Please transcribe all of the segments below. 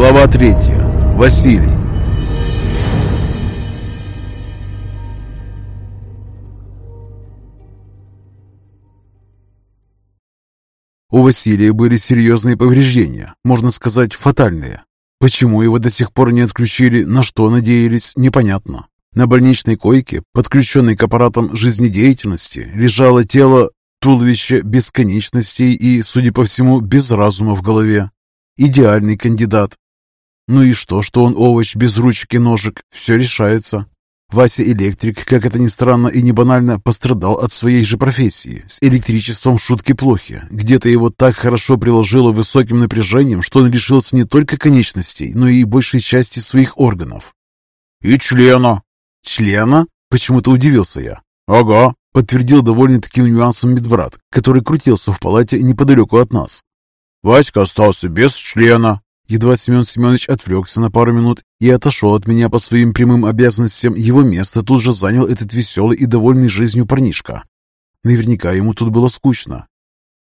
Глава третья. Василий. У Василия были серьезные повреждения, можно сказать, фатальные. Почему его до сих пор не отключили, на что надеялись, непонятно. На больничной койке, подключенной к аппаратам жизнедеятельности, лежало тело, туловище бесконечностей и, судя по всему, без разума в голове. Идеальный кандидат. Ну и что, что он овощ без ручек и ножек? Все решается. Вася Электрик, как это ни странно и не банально, пострадал от своей же профессии. С электричеством шутки плохи. Где-то его так хорошо приложило высоким напряжением, что он лишился не только конечностей, но и большей части своих органов. «И члена!» «Члена?» – почему-то удивился я. «Ага», – подтвердил довольный таким нюансом медбрат, который крутился в палате неподалеку от нас. «Васька остался без члена». Едва Семен Семенович отвлекся на пару минут и отошел от меня по своим прямым обязанностям, его место тут же занял этот веселый и довольный жизнью парнишка. Наверняка ему тут было скучно.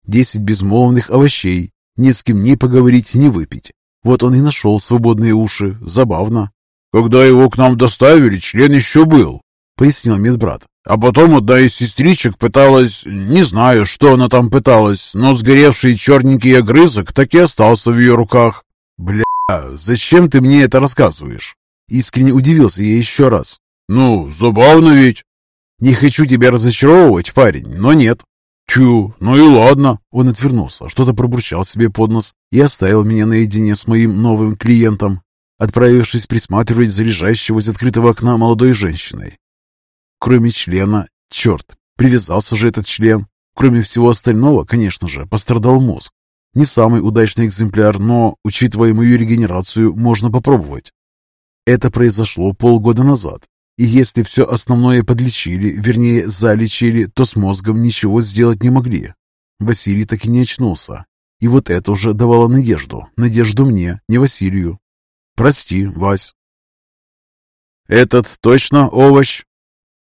Десять безмолвных овощей, ни с кем ни поговорить, ни выпить. Вот он и нашел свободные уши. Забавно. «Когда его к нам доставили, член еще был», — пояснил медбрат. «А потом одна из сестричек пыталась... Не знаю, что она там пыталась, но сгоревший черненький огрызок так и остался в ее руках». «Бля, зачем ты мне это рассказываешь?» Искренне удивился я еще раз. «Ну, забавно ведь». «Не хочу тебя разочаровывать, парень, но нет». «Тю, ну и ладно». Он отвернулся, что-то пробурчал себе под нос и оставил меня наедине с моим новым клиентом отправившись присматривать за лежащего из открытого окна молодой женщиной. Кроме члена, черт, привязался же этот член. Кроме всего остального, конечно же, пострадал мозг. Не самый удачный экземпляр, но, учитывая мою регенерацию, можно попробовать. Это произошло полгода назад, и если все основное подлечили, вернее, залечили, то с мозгом ничего сделать не могли. Василий так и не очнулся. И вот это уже давало надежду. Надежду мне, не Василию. Прости, Вась. Этот точно овощ?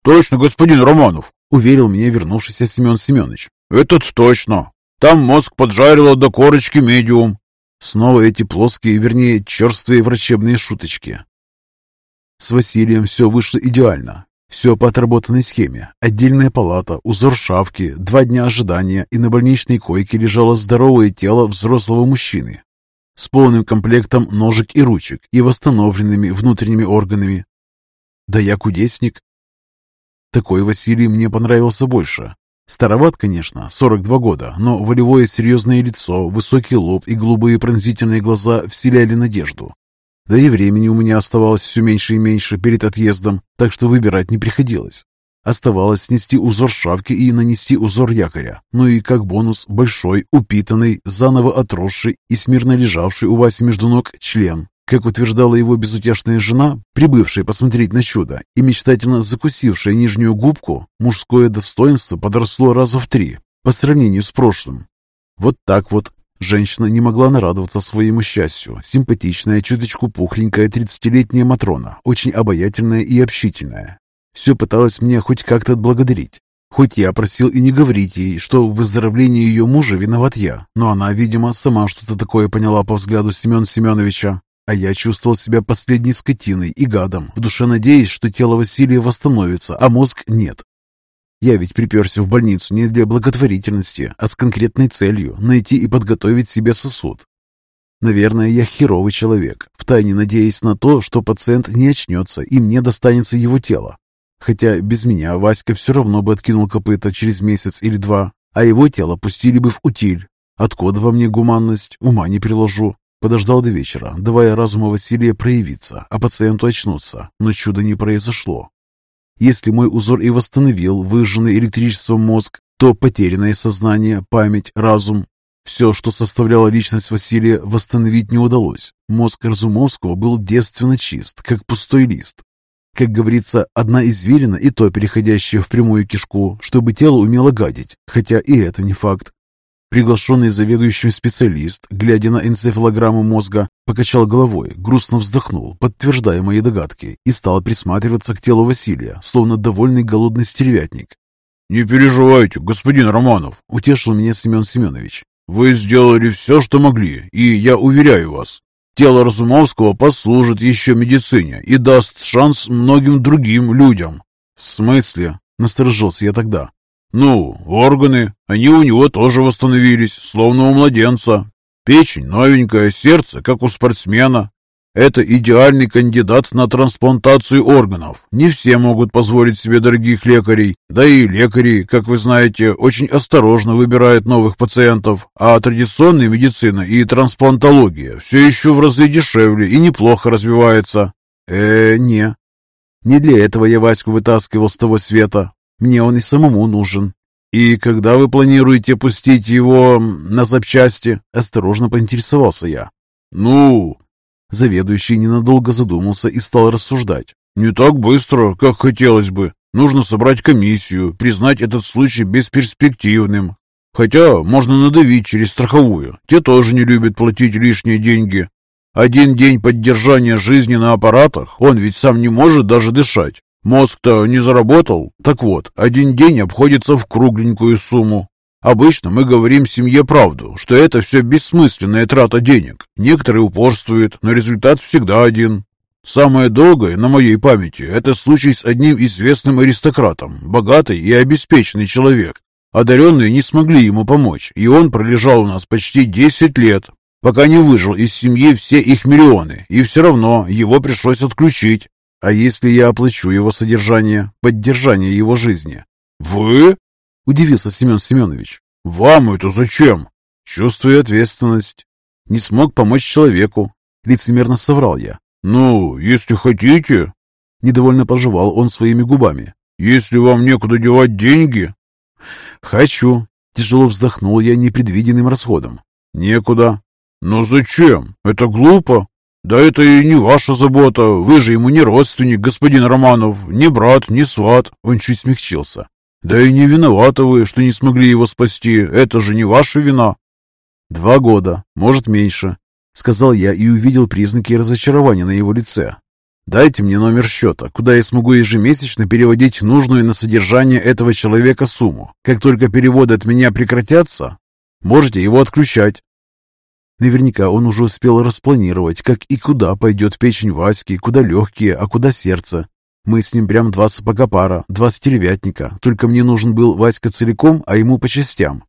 Точно, господин Романов, уверил меня вернувшийся Семен Семенович. Этот точно. Там мозг поджарило до корочки медиум. Снова эти плоские, вернее, черствые врачебные шуточки. С Василием все вышло идеально. Все по отработанной схеме. Отдельная палата, узор шавки, два дня ожидания, и на больничной койке лежало здоровое тело взрослого мужчины, с полным комплектом ножек и ручек и восстановленными внутренними органами. Да я кудесник. Такой Василий мне понравился больше. Староват, конечно, 42 года, но волевое серьезное лицо, высокий лоб и голубые пронзительные глаза вселяли надежду. Да и времени у меня оставалось все меньше и меньше перед отъездом, так что выбирать не приходилось. Оставалось снести узор шавки и нанести узор якоря. Ну и как бонус большой, упитанный, заново отросший и смирно лежавший у Васи между ног член. Как утверждала его безутешная жена, прибывшая посмотреть на чудо и мечтательно закусившая нижнюю губку, мужское достоинство подросло раза в три по сравнению с прошлым. Вот так вот. Женщина не могла нарадоваться своему счастью. Симпатичная, чуточку пухленькая тридцатилетняя Матрона, очень обаятельная и общительная. Все пыталась мне хоть как-то отблагодарить. Хоть я просил и не говорить ей, что в выздоровлении ее мужа виноват я, но она, видимо, сама что-то такое поняла по взгляду Семена Семеновича. А я чувствовал себя последней скотиной и гадом, в душе надеясь, что тело Василия восстановится, а мозг нет. Я ведь приперся в больницу не для благотворительности, а с конкретной целью – найти и подготовить себе сосуд. Наверное, я херовый человек, втайне надеясь на то, что пациент не очнется и мне достанется его тело. Хотя без меня Васька все равно бы откинул копыта через месяц или два, а его тело пустили бы в утиль. Откуда во мне гуманность, ума не приложу. Подождал до вечера, давая разуму Василия проявиться, а пациенту очнуться, но чуда не произошло. Если мой узор и восстановил выжженный электричеством мозг, то потерянное сознание, память, разум, все, что составляло личность Василия, восстановить не удалось. Мозг Разумовского был девственно чист, как пустой лист. Как говорится, одна извилина и то переходящая в прямую кишку, чтобы тело умело гадить, хотя и это не факт. Приглашенный заведующим специалист, глядя на энцефалограмму мозга, покачал головой, грустно вздохнул, подтверждая мои догадки, и стал присматриваться к телу Василия, словно довольный голодный стервятник. «Не переживайте, господин Романов», — утешил меня Семен Семенович. «Вы сделали все, что могли, и я уверяю вас, Тело Разумовского послужит еще медицине и даст шанс многим другим людям». «В смысле?» – насторожился я тогда. «Ну, органы, они у него тоже восстановились, словно у младенца. Печень новенькая, сердце, как у спортсмена. Это идеальный кандидат на трансплантацию органов. Не все могут позволить себе дорогих лекарей. Да и лекари, как вы знаете, очень осторожно выбирают новых пациентов. А традиционная медицина и трансплантология все еще в разы дешевле и неплохо развивается. Э, не. Не для этого я Ваську вытаскивал с того света. Мне он и самому нужен. «И когда вы планируете пустить его на запчасти?» Осторожно поинтересовался я. «Ну, Заведующий ненадолго задумался и стал рассуждать. «Не так быстро, как хотелось бы. Нужно собрать комиссию, признать этот случай бесперспективным. Хотя можно надавить через страховую. Те тоже не любят платить лишние деньги. Один день поддержания жизни на аппаратах, он ведь сам не может даже дышать. Мозг-то не заработал. Так вот, один день обходится в кругленькую сумму. Обычно мы говорим семье правду, что это все бессмысленная трата денег. Некоторые упорствуют, но результат всегда один. Самое долгое на моей памяти – это случай с одним известным аристократом, богатый и обеспеченный человек. Одаренные не смогли ему помочь, и он пролежал у нас почти 10 лет, пока не выжил из семьи все их миллионы, и все равно его пришлось отключить. А если я оплачу его содержание, поддержание его жизни? «Вы?» Удивился Семен Семенович. «Вам это зачем?» «Чувствую ответственность. Не смог помочь человеку». Лицемерно соврал я. «Ну, если хотите...» Недовольно пожевал он своими губами. «Если вам некуда девать деньги...» «Хочу». Тяжело вздохнул я непредвиденным расходом. «Некуда». «Но зачем? Это глупо. Да это и не ваша забота. Вы же ему не родственник, господин Романов, ни брат, ни сват». Он чуть смягчился. «Да и не виноваты вы, что не смогли его спасти. Это же не ваша вина». «Два года, может, меньше», — сказал я и увидел признаки разочарования на его лице. «Дайте мне номер счета, куда я смогу ежемесячно переводить нужную на содержание этого человека сумму. Как только переводы от меня прекратятся, можете его отключать». Наверняка он уже успел распланировать, как и куда пойдет печень Васьки, куда легкие, а куда сердце. Мы с ним прям два сапога пара, два стервятника. Только мне нужен был Васька целиком, а ему по частям.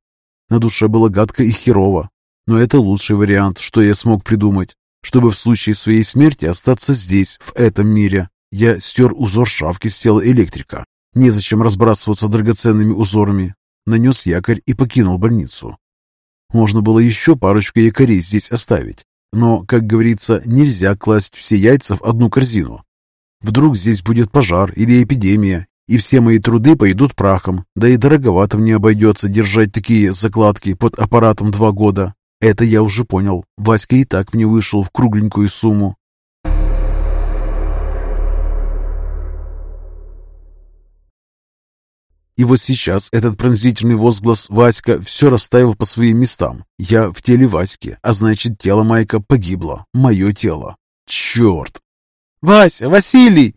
На душе было гадко и херово. Но это лучший вариант, что я смог придумать. Чтобы в случае своей смерти остаться здесь, в этом мире. Я стер узор шавки с тела электрика. Незачем разбрасываться драгоценными узорами. Нанес якорь и покинул больницу. Можно было еще парочку якорей здесь оставить. Но, как говорится, нельзя класть все яйца в одну корзину. Вдруг здесь будет пожар или эпидемия, и все мои труды пойдут прахом, да и дороговато мне обойдется держать такие закладки под аппаратом два года. Это я уже понял. Васька и так мне вышел в кругленькую сумму. И вот сейчас этот пронзительный возглас Васька все расставил по своим местам. Я в теле Васьки, а значит тело Майка погибло. Мое тело. Черт! «Вася! Василий!»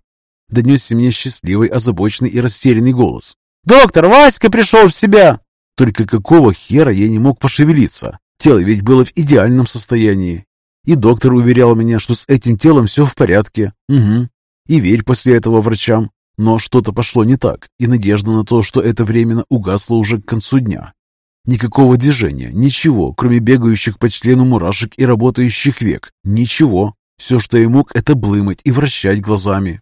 Донесся мне счастливый, озабоченный и растерянный голос. «Доктор, Васька пришел в себя!» Только какого хера я не мог пошевелиться? Тело ведь было в идеальном состоянии. И доктор уверял меня, что с этим телом все в порядке. Угу. И верь после этого врачам. Но что-то пошло не так, и надежда на то, что это временно угасла уже к концу дня. Никакого движения, ничего, кроме бегающих по члену мурашек и работающих век. Ничего. Все, что я мог, это блымать и вращать глазами.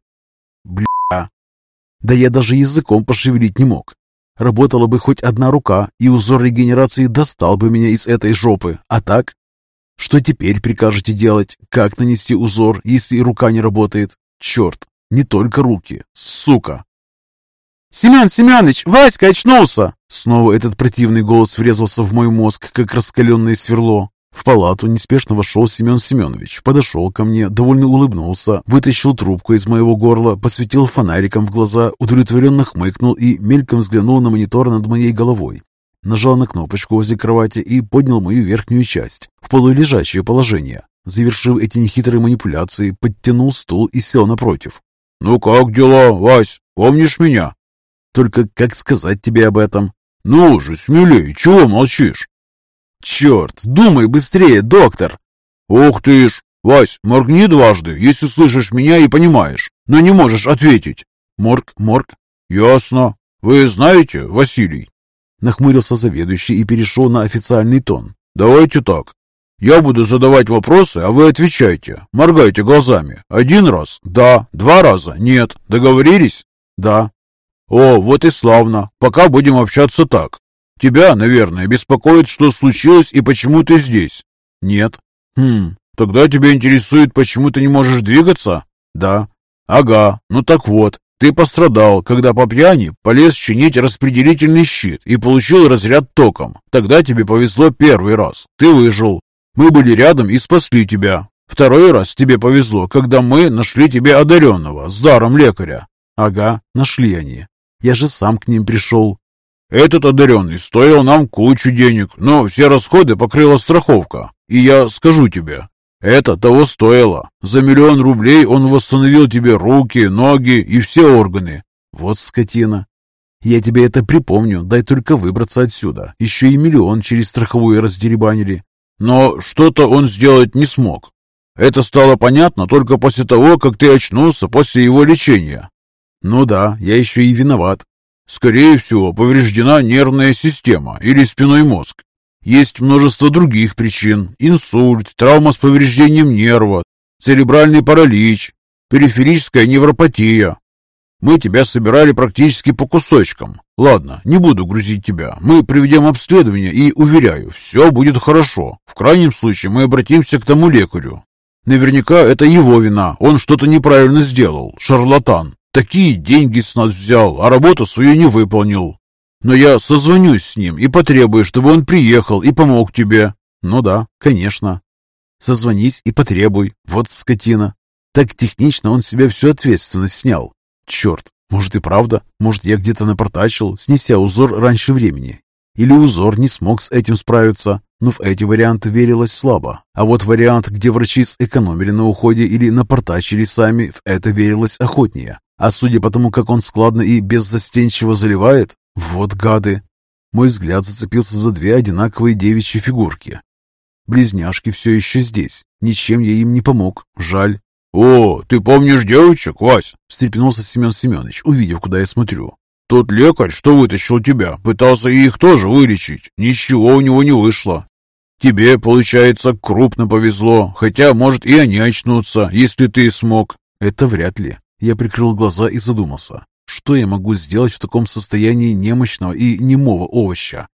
Бля. Да я даже языком пошевелить не мог. Работала бы хоть одна рука, и узор регенерации достал бы меня из этой жопы. А так? Что теперь прикажете делать? Как нанести узор, если рука не работает? Черт, не только руки. Сука! «Семен Семенович, Васька очнулся!» Снова этот противный голос врезался в мой мозг, как раскаленное сверло. В палату неспешно вошел Семен Семенович, подошел ко мне, довольно улыбнулся, вытащил трубку из моего горла, посветил фонариком в глаза, удовлетворенно хмыкнул и мельком взглянул на монитор над моей головой. Нажал на кнопочку возле кровати и поднял мою верхнюю часть в полулежачее положение. Завершив эти нехитрые манипуляции, подтянул стул и сел напротив. «Ну как дела, Вась? Помнишь меня?» «Только как сказать тебе об этом?» «Ну же, смелей, чего молчишь?» «Черт, думай быстрее, доктор!» «Ух ты ж! «Вась, моргни дважды, если слышишь меня и понимаешь, но не можешь ответить». «Морг, морг». «Ясно. Вы знаете, Василий?» Нахмурился заведующий и перешел на официальный тон. «Давайте так. Я буду задавать вопросы, а вы отвечайте. Моргайте глазами. Один раз – да, два раза – нет. Договорились? Да. О, вот и славно. Пока будем общаться так. Тебя, наверное, беспокоит, что случилось и почему ты здесь? Нет. Хм, тогда тебя интересует, почему ты не можешь двигаться? Да. Ага, ну так вот. Ты пострадал, когда по пьяни полез чинить распределительный щит и получил разряд током. Тогда тебе повезло первый раз. Ты выжил. Мы были рядом и спасли тебя. Второй раз тебе повезло, когда мы нашли тебе одаренного с даром лекаря. Ага, нашли они. Я же сам к ним пришел. Этот одаренный стоил нам кучу денег, но все расходы покрыла страховка. И я скажу тебе, это того стоило. За миллион рублей он восстановил тебе руки, ноги и все органы. Вот скотина. Я тебе это припомню, дай только выбраться отсюда. Еще и миллион через страховую раздеребанили. Но что-то он сделать не смог. Это стало понятно только после того, как ты очнулся после его лечения. Ну да, я еще и виноват. Скорее всего, повреждена нервная система или спиной мозг. Есть множество других причин. Инсульт, травма с повреждением нерва, церебральный паралич, периферическая невропатия. Мы тебя собирали практически по кусочкам. Ладно, не буду грузить тебя. Мы проведем обследование и, уверяю, все будет хорошо. В крайнем случае мы обратимся к тому лекарю. Наверняка это его вина. Он что-то неправильно сделал. Шарлатан. Такие деньги с нас взял, а работу свою не выполнил. Но я созвонюсь с ним и потребую, чтобы он приехал и помог тебе. Ну да, конечно. Созвонись и потребуй. Вот скотина. Так технично он себе всю ответственность снял. Черт, может и правда, может я где-то напортачил, снеся узор раньше времени. Или узор не смог с этим справиться, но в эти варианты верилось слабо. А вот вариант, где врачи сэкономили на уходе или напортачили сами, в это верилось охотнее. А судя по тому, как он складно и беззастенчиво заливает, вот гады. Мой взгляд зацепился за две одинаковые девичьи фигурки. Близняшки все еще здесь. Ничем я им не помог. Жаль. «О, ты помнишь девочек, Вась?» – встрепенулся Семен Семенович, увидев, куда я смотрю. «Тот лекарь, что вытащил тебя, пытался их тоже вылечить. Ничего у него не вышло. Тебе, получается, крупно повезло, хотя, может, и они очнутся, если ты смог». «Это вряд ли». Я прикрыл глаза и задумался. Что я могу сделать в таком состоянии немощного и немого овоща?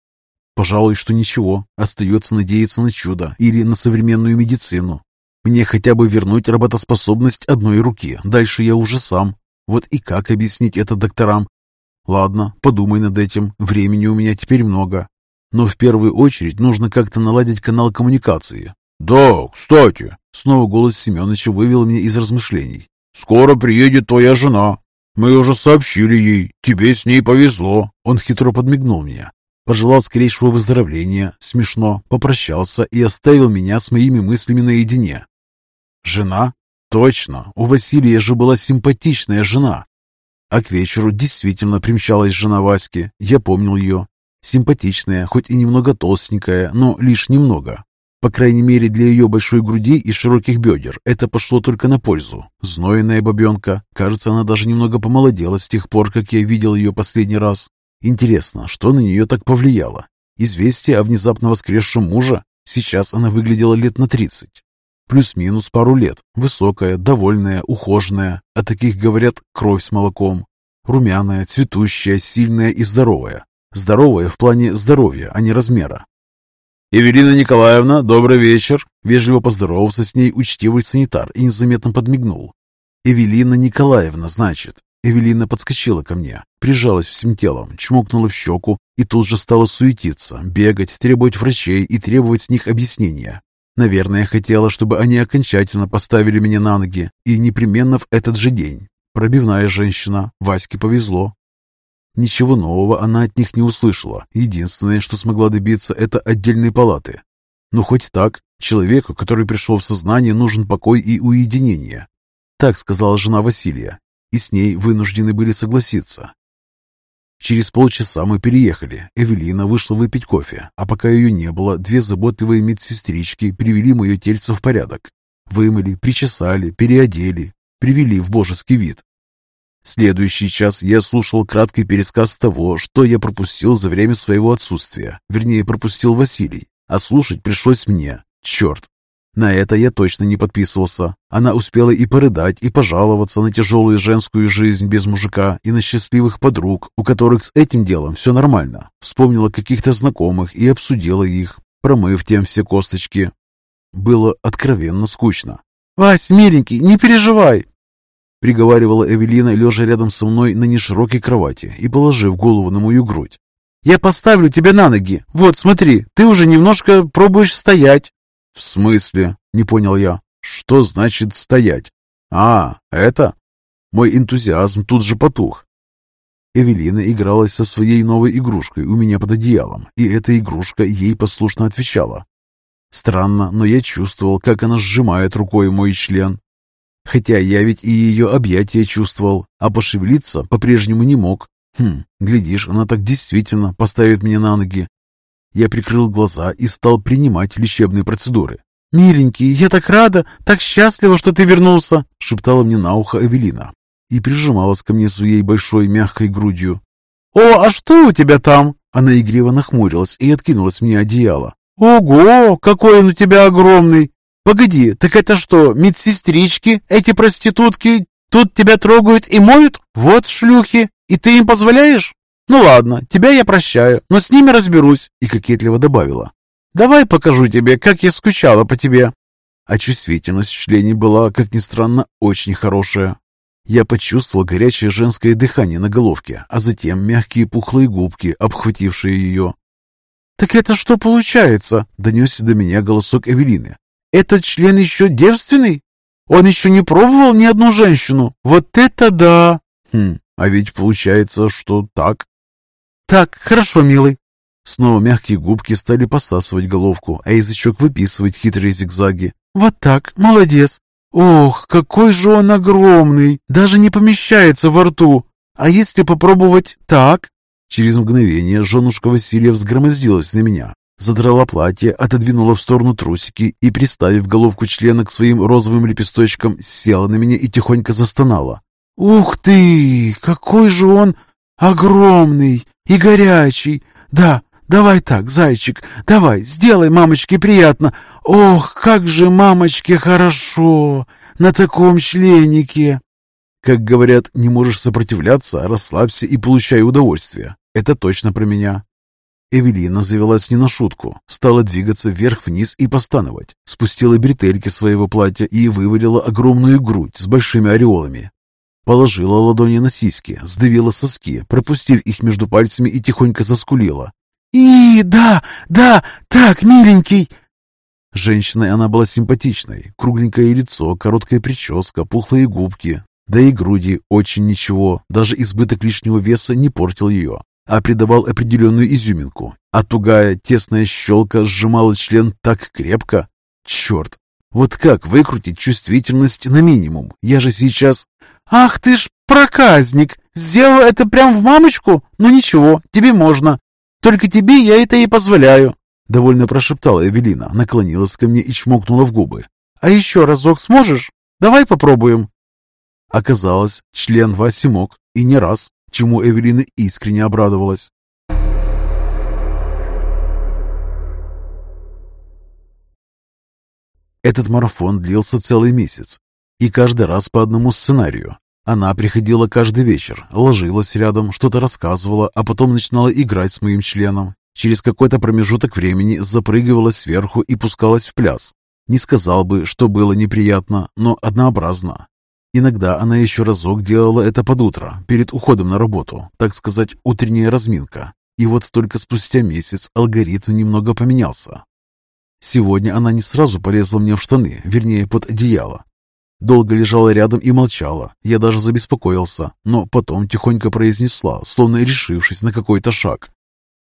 Пожалуй, что ничего. Остается надеяться на чудо или на современную медицину. Мне хотя бы вернуть работоспособность одной руки. Дальше я уже сам. Вот и как объяснить это докторам? Ладно, подумай над этим. Времени у меня теперь много. Но в первую очередь нужно как-то наладить канал коммуникации. «Да, кстати», — снова голос Семеновича вывел меня из размышлений. «Скоро приедет твоя жена. Мы уже сообщили ей. Тебе с ней повезло». Он хитро подмигнул мне. Пожелал скорейшего выздоровления, смешно, попрощался и оставил меня с моими мыслями наедине. Жена? Точно, у Василия же была симпатичная жена. А к вечеру действительно примчалась жена Васьки. Я помнил ее. Симпатичная, хоть и немного толстенькая, но лишь немного. По крайней мере, для ее большой груди и широких бедер это пошло только на пользу. Знойная бабенка. Кажется, она даже немного помолодела с тех пор, как я видел ее последний раз. Интересно, что на нее так повлияло? Известие о внезапно воскресшем мужа? Сейчас она выглядела лет на тридцать. Плюс-минус пару лет. Высокая, довольная, ухоженная. О таких говорят кровь с молоком. Румяная, цветущая, сильная и здоровая. Здоровая в плане здоровья, а не размера. «Эвелина Николаевна, добрый вечер!» Вежливо поздоровался с ней учтивый санитар и незаметно подмигнул. «Эвелина Николаевна, значит». Эвелина подскочила ко мне, прижалась всем телом, чмокнула в щеку и тут же стала суетиться, бегать, требовать врачей и требовать с них объяснения. Наверное, хотела, чтобы они окончательно поставили меня на ноги, и непременно в этот же день. Пробивная женщина, Ваське повезло. Ничего нового она от них не услышала. Единственное, что смогла добиться, это отдельной палаты. Но хоть так, человеку, который пришел в сознание, нужен покой и уединение. Так сказала жена Василия, и с ней вынуждены были согласиться. Через полчаса мы переехали. Эвелина вышла выпить кофе, а пока ее не было, две заботливые медсестрички привели мое тельце в порядок. Вымыли, причесали, переодели, привели в божеский вид. Следующий час я слушал краткий пересказ того, что я пропустил за время своего отсутствия. Вернее, пропустил Василий, а слушать пришлось мне. Черт! На это я точно не подписывался. Она успела и порыдать, и пожаловаться на тяжелую женскую жизнь без мужика, и на счастливых подруг, у которых с этим делом все нормально. Вспомнила каких-то знакомых и обсудила их, промыв тем все косточки. Было откровенно скучно. «Вась, миленький, не переживай!» приговаривала Эвелина, лежа рядом со мной на неширокой кровати и положив голову на мою грудь. «Я поставлю тебя на ноги. Вот, смотри, ты уже немножко пробуешь стоять». «В смысле?» — не понял я. «Что значит стоять?» «А, это?» Мой энтузиазм тут же потух. Эвелина игралась со своей новой игрушкой у меня под одеялом, и эта игрушка ей послушно отвечала. Странно, но я чувствовал, как она сжимает рукой мой член. Хотя я ведь и ее объятия чувствовал, а пошевелиться по-прежнему не мог. Хм, глядишь, она так действительно поставит меня на ноги. Я прикрыл глаза и стал принимать лечебные процедуры. «Миленький, я так рада, так счастлива, что ты вернулся!» — шептала мне на ухо Эвелина и прижималась ко мне своей большой мягкой грудью. «О, а что у тебя там?» Она игриво нахмурилась и откинулась мне одеяло. «Ого, какой он у тебя огромный! Погоди, так это что, медсестрички, эти проститутки, тут тебя трогают и моют? Вот шлюхи, и ты им позволяешь? Ну ладно, тебя я прощаю, но с ними разберусь!» И кокетливо добавила. «Давай покажу тебе, как я скучала по тебе!» А чувствительность в члене была, как ни странно, очень хорошая. Я почувствовал горячее женское дыхание на головке, а затем мягкие пухлые губки, обхватившие ее. «Так это что получается?» — донесся до меня голосок Эвелины. «Этот член еще девственный? Он еще не пробовал ни одну женщину? Вот это да!» «Хм, а ведь получается, что так?» «Так, хорошо, милый». Снова мягкие губки стали посасывать головку, а язычок выписывать хитрые зигзаги. «Вот так, молодец. Ох, какой же он огромный, даже не помещается во рту. А если попробовать так?» Через мгновение женушка Василия взгромоздилась на меня, задрала платье, отодвинула в сторону трусики и, приставив головку члена к своим розовым лепесточкам, села на меня и тихонько застонала. «Ух ты! Какой же он огромный и горячий! Да, давай так, зайчик, давай, сделай мамочке приятно! Ох, как же мамочке хорошо на таком членике!» Как говорят, не можешь сопротивляться, расслабься и получай удовольствие. Это точно про меня. Эвелина завелась не на шутку, стала двигаться вверх-вниз и постановать, спустила бретельки своего платья и вывалила огромную грудь с большими ореолами. Положила ладони на сиськи, сдавила соски, пропустив их между пальцами и тихонько заскулила. «И, да, да, так, миленький!» Женщиной она была симпатичной, кругленькое лицо, короткая прическа, пухлые губки, да и груди очень ничего, даже избыток лишнего веса не портил ее а придавал определенную изюминку, а тугая тесная щелка сжимала член так крепко. Черт! Вот как выкрутить чувствительность на минимум? Я же сейчас... Ах ты ж проказник! Сделал это прям в мамочку? Ну ничего, тебе можно. Только тебе я это и позволяю. Довольно прошептала Эвелина, наклонилась ко мне и чмокнула в губы. А еще разок сможешь? Давай попробуем. Оказалось, член Васи мог, и не раз чему Эвелина искренне обрадовалась. Этот марафон длился целый месяц, и каждый раз по одному сценарию. Она приходила каждый вечер, ложилась рядом, что-то рассказывала, а потом начинала играть с моим членом. Через какой-то промежуток времени запрыгивала сверху и пускалась в пляс. Не сказал бы, что было неприятно, но однообразно. Иногда она еще разок делала это под утро, перед уходом на работу, так сказать, утренняя разминка. И вот только спустя месяц алгоритм немного поменялся. Сегодня она не сразу полезла мне в штаны, вернее, под одеяло. Долго лежала рядом и молчала. Я даже забеспокоился, но потом тихонько произнесла, словно решившись на какой-то шаг.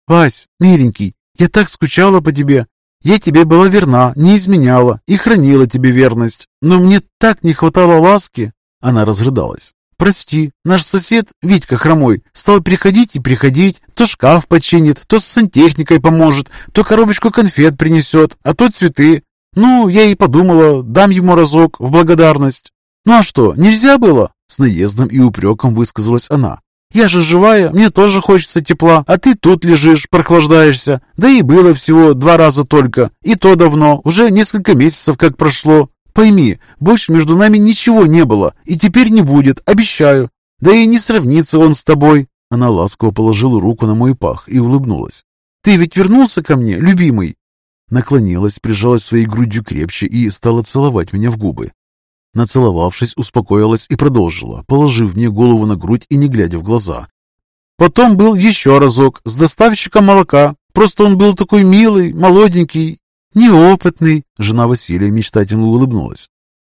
«Вась, миленький, я так скучала по тебе. Я тебе была верна, не изменяла и хранила тебе верность. Но мне так не хватало ласки. Она разрыдалась. «Прости, наш сосед, Витька Хромой, стал приходить и приходить, то шкаф починит, то с сантехникой поможет, то коробочку конфет принесет, а то цветы. Ну, я и подумала, дам ему разок в благодарность. Ну а что, нельзя было? С наездом и упреком высказалась она. Я же живая, мне тоже хочется тепла, а ты тут лежишь, прохлаждаешься. Да и было всего два раза только, и то давно, уже несколько месяцев как прошло. Пойми, больше между нами ничего не было, и теперь не будет, обещаю. Да и не сравнится он с тобой. Она ласково положила руку на мой пах и улыбнулась. Ты ведь вернулся ко мне, любимый? Наклонилась, прижалась своей грудью крепче и стала целовать меня в губы. Нацеловавшись, успокоилась и продолжила, положив мне голову на грудь и не глядя в глаза. Потом был еще разок с доставщиком молока. Просто он был такой милый, молоденький, неопытный. Жена Василия мечтательно улыбнулась.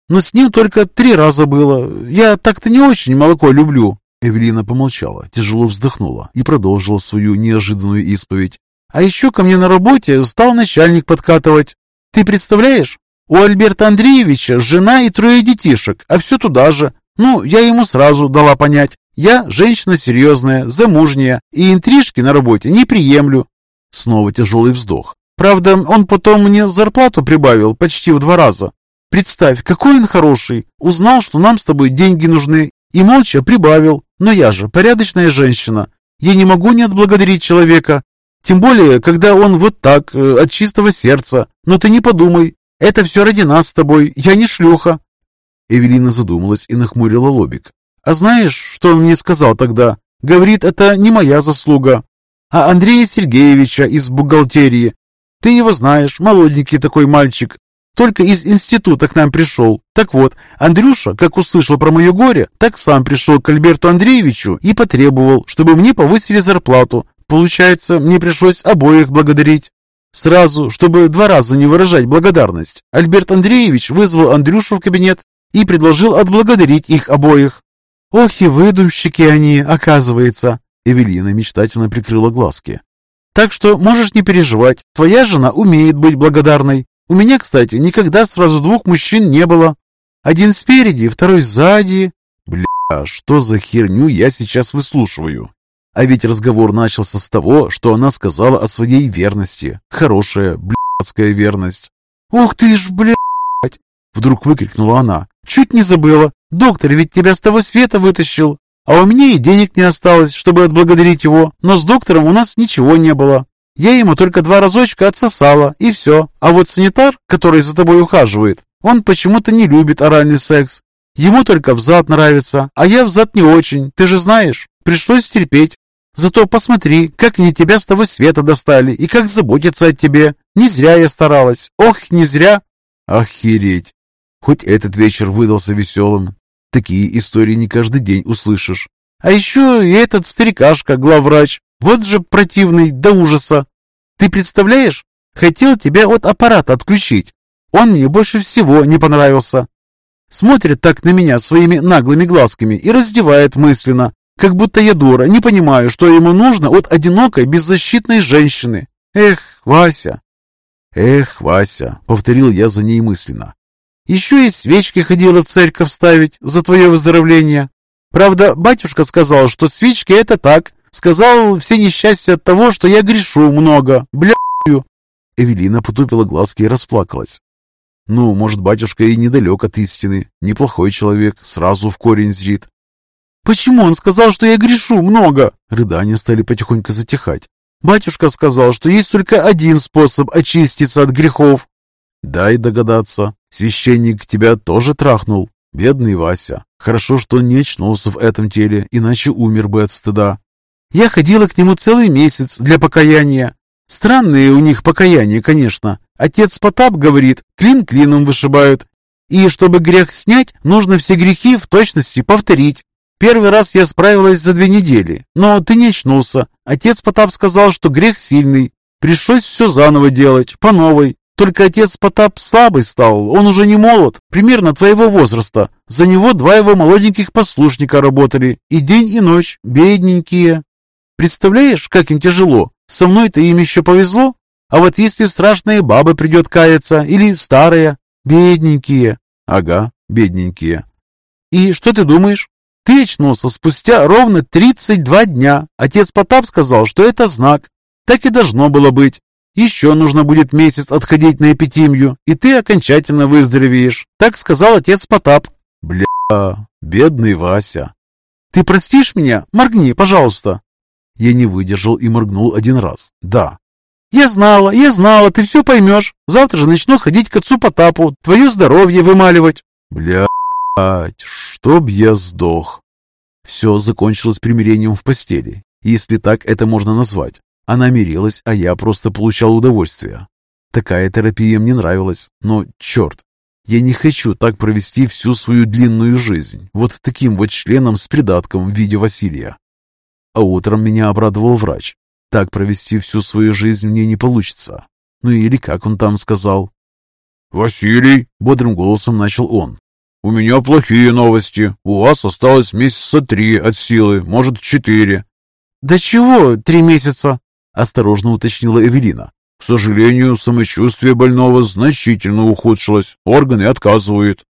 Но с ним только три раза было. Я так-то не очень молоко люблю. Эвелина помолчала, тяжело вздохнула и продолжила свою неожиданную исповедь. А еще ко мне на работе стал начальник подкатывать. Ты представляешь? У Альберта Андреевича жена и трое детишек, а все туда же. Ну, я ему сразу дала понять. Я женщина серьезная, замужняя, и интрижки на работе не приемлю. Снова тяжелый вздох. Правда, он потом мне зарплату прибавил почти в два раза. Представь, какой он хороший. Узнал, что нам с тобой деньги нужны, и молча прибавил. Но я же порядочная женщина. Я не могу не отблагодарить человека. Тем более, когда он вот так, э, от чистого сердца. Но ты не подумай, это все ради нас с тобой, я не шлюха. Эвелина задумалась и нахмурила лобик. А знаешь, что он мне сказал тогда? Говорит, это не моя заслуга, а Андрея Сергеевича из бухгалтерии. Ты его знаешь, молоденький такой мальчик, только из института к нам пришел. Так вот, Андрюша, как услышал про мое горе, так сам пришел к Альберту Андреевичу и потребовал, чтобы мне повысили зарплату. Получается, мне пришлось обоих благодарить. Сразу, чтобы два раза не выражать благодарность, Альберт Андреевич вызвал Андрюшу в кабинет и предложил отблагодарить их обоих. «Ох и выдумщики они, оказывается!» Эвелина мечтательно прикрыла глазки. «Так что можешь не переживать, твоя жена умеет быть благодарной. У меня, кстати, никогда сразу двух мужчин не было. Один спереди, второй сзади. Бля, что за херню я сейчас выслушиваю? А ведь разговор начался с того, что она сказала о своей верности. Хорошая, блядская верность. «Ух ты ж, блядь!» Вдруг выкрикнула она. «Чуть не забыла. Доктор ведь тебя с того света вытащил. А у меня и денег не осталось, чтобы отблагодарить его. Но с доктором у нас ничего не было. Я ему только два разочка отсосала, и все. А вот санитар, который за тобой ухаживает, он почему-то не любит оральный секс. Ему только взад нравится, а я взад не очень, ты же знаешь. Пришлось терпеть. Зато посмотри, как они тебя с того света достали и как заботятся о тебе. Не зря я старалась. Ох, не зря. Охереть. Хоть этот вечер выдался веселым. Такие истории не каждый день услышишь. А еще и этот старикашка, главврач. Вот же противный до ужаса. Ты представляешь? Хотел тебя от аппарата отключить. Он мне больше всего не понравился. Смотрит так на меня своими наглыми глазками и раздевает мысленно, как будто я дура, не понимаю, что ему нужно от одинокой беззащитной женщины. Эх, Вася. Эх, Вася, повторил я за ней мысленно. Еще и свечки ходила в церковь ставить за твое выздоровление. Правда, батюшка сказал, что свечки это так, Сказал все несчастья от того, что я грешу много. Бля***ю. Эвелина потупила глазки и расплакалась. Ну, может, батюшка и недалек от истины. Неплохой человек, сразу в корень зрит. «Почему он сказал, что я грешу много?» Рыдания стали потихоньку затихать. «Батюшка сказал, что есть только один способ очиститься от грехов». «Дай догадаться, священник тебя тоже трахнул. Бедный Вася. Хорошо, что не очнулся в этом теле, иначе умер бы от стыда. Я ходила к нему целый месяц для покаяния. Странные у них покаяния, конечно. Отец Потап говорит, клин клином вышибают. И чтобы грех снять, нужно все грехи в точности повторить. Первый раз я справилась за две недели, но ты не очнулся. Отец Потап сказал, что грех сильный. Пришлось все заново делать, по новой. Только отец Потап слабый стал, он уже не молод, примерно твоего возраста. За него два его молоденьких послушника работали, и день и ночь, бедненькие. Представляешь, как им тяжело? Со мной-то им еще повезло. А вот если страшная баба придет каяться, или старая, бедненькие. Ага, бедненькие. И что ты думаешь? Ты очнулся спустя ровно 32 дня. Отец Потап сказал, что это знак. Так и должно было быть. Еще нужно будет месяц отходить на эпитимию, и ты окончательно выздоровеешь. Так сказал отец Потап. Бля, бедный Вася. Ты простишь меня? Моргни, пожалуйста. Я не выдержал и моргнул один раз. Да. Я знала, я знала, ты все поймешь. Завтра же начну ходить к отцу Потапу, твое здоровье вымаливать. Блядь, чтоб я сдох. Все закончилось примирением в постели, если так это можно назвать. Она мирилась, а я просто получал удовольствие. Такая терапия мне нравилась, но, черт, я не хочу так провести всю свою длинную жизнь, вот таким вот членом с придатком в виде Василия. А утром меня обрадовал врач. Так провести всю свою жизнь мне не получится. Ну или как он там сказал? «Василий!» — бодрым голосом начал он. «У меня плохие новости. У вас осталось месяца три от силы, может, четыре». «Да чего три месяца?» Осторожно уточнила Эвелина. К сожалению, самочувствие больного значительно ухудшилось. Органы отказывают.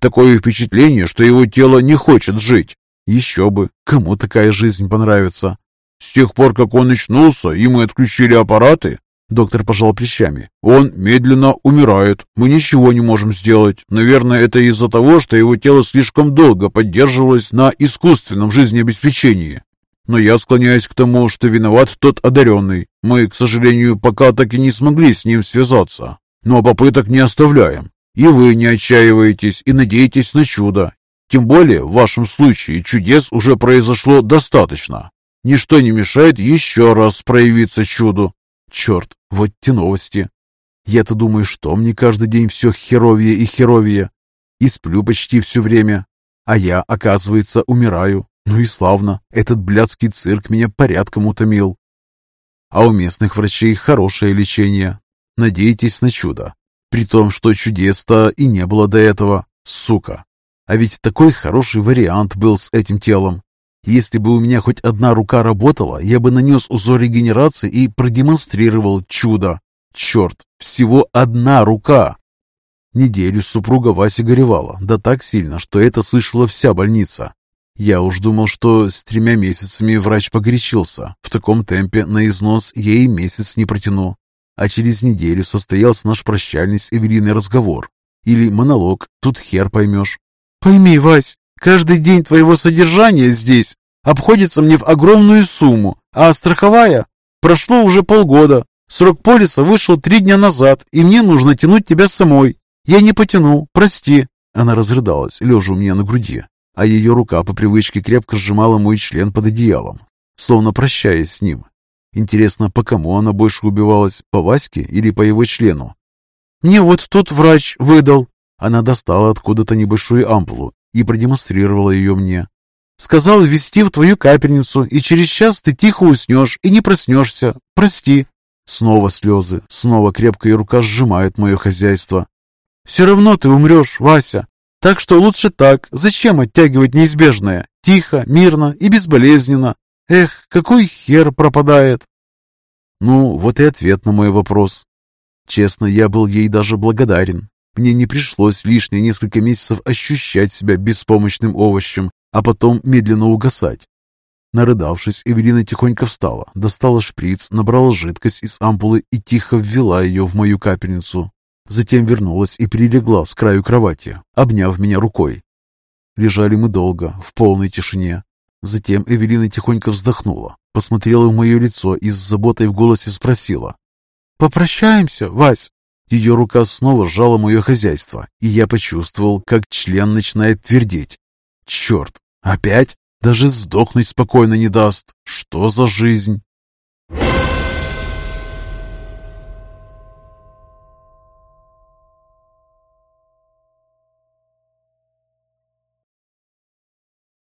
Такое впечатление, что его тело не хочет жить. Еще бы, кому такая жизнь понравится? С тех пор, как он очнулся, и мы отключили аппараты, доктор пожал плечами. Он медленно умирает. Мы ничего не можем сделать. Наверное, это из-за того, что его тело слишком долго поддерживалось на искусственном жизнеобеспечении. Но я склоняюсь к тому, что виноват тот одаренный. Мы, к сожалению, пока так и не смогли с ним связаться. Но попыток не оставляем. И вы не отчаиваетесь и надеетесь на чудо. Тем более, в вашем случае чудес уже произошло достаточно. Ничто не мешает еще раз проявиться чуду. Черт, вот те новости. Я-то думаю, что мне каждый день все херовее и херовее. И сплю почти все время. А я, оказывается, умираю. Ну и славно, этот блядский цирк меня порядком утомил. А у местных врачей хорошее лечение. Надейтесь на чудо. При том, что чудес-то и не было до этого. Сука. А ведь такой хороший вариант был с этим телом. Если бы у меня хоть одна рука работала, я бы нанес узор регенерации и продемонстрировал чудо. Черт, всего одна рука. Неделю супруга Вася горевала, да так сильно, что это слышала вся больница. Я уж думал, что с тремя месяцами врач погорячился. В таком темпе на износ я и месяц не протяну. А через неделю состоялся наш прощальный с Эвелиной разговор. Или монолог, тут хер поймешь. «Пойми, Вась, каждый день твоего содержания здесь обходится мне в огромную сумму, а страховая прошло уже полгода. Срок полиса вышел три дня назад, и мне нужно тянуть тебя самой. Я не потяну, прости». Она разрыдалась, лежа у меня на груди а ее рука по привычке крепко сжимала мой член под одеялом, словно прощаясь с ним. Интересно, по кому она больше убивалась, по Ваське или по его члену? «Мне вот тут врач выдал». Она достала откуда-то небольшую ампулу и продемонстрировала ее мне. «Сказал ввести в твою капельницу, и через час ты тихо уснешь и не проснешься. Прости». Снова слезы, снова крепкая рука сжимает мое хозяйство. «Все равно ты умрешь, Вася. Так что лучше так. Зачем оттягивать неизбежное? Тихо, мирно и безболезненно. Эх, какой хер пропадает. Ну, вот и ответ на мой вопрос. Честно, я был ей даже благодарен. Мне не пришлось лишние несколько месяцев ощущать себя беспомощным овощем, а потом медленно угасать. Нарыдавшись, Эвелина тихонько встала, достала шприц, набрала жидкость из ампулы и тихо ввела ее в мою капельницу. Затем вернулась и прилегла с краю кровати, обняв меня рукой. Лежали мы долго, в полной тишине. Затем Эвелина тихонько вздохнула, посмотрела в мое лицо и с заботой в голосе спросила. «Попрощаемся, Вась?» Ее рука снова сжала мое хозяйство, и я почувствовал, как член начинает твердеть. «Черт! Опять? Даже сдохнуть спокойно не даст! Что за жизнь?»